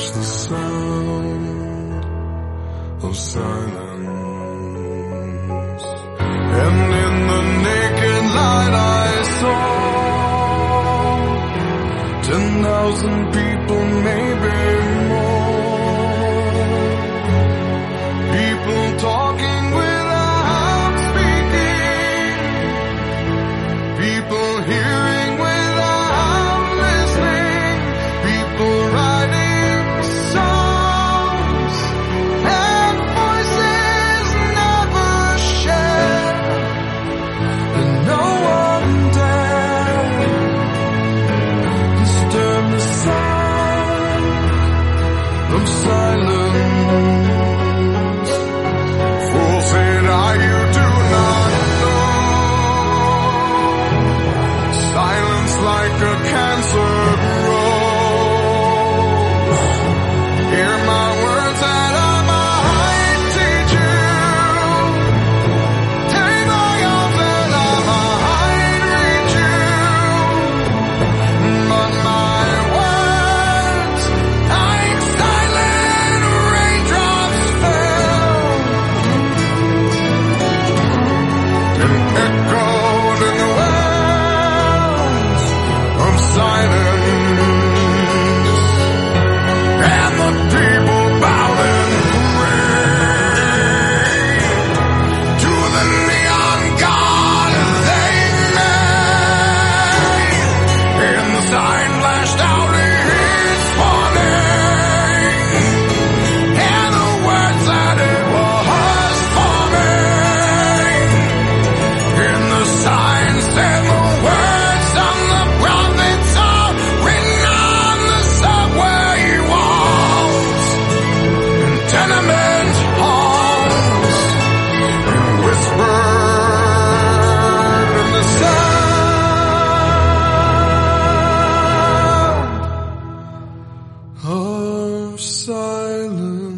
touched the sound of silence. And in the naked light I saw ten thousand people looks like crashed. are silence.